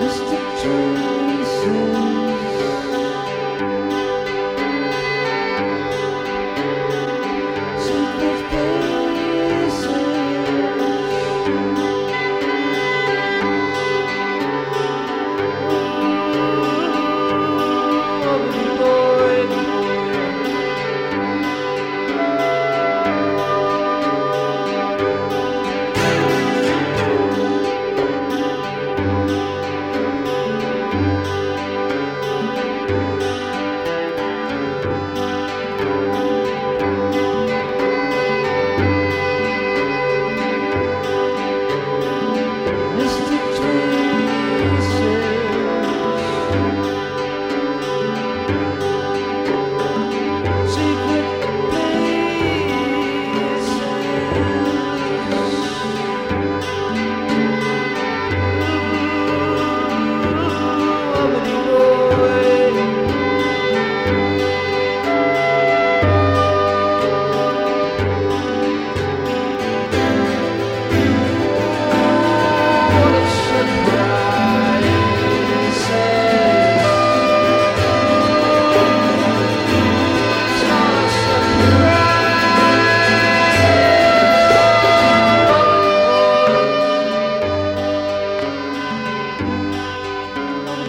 Mr. Johnson.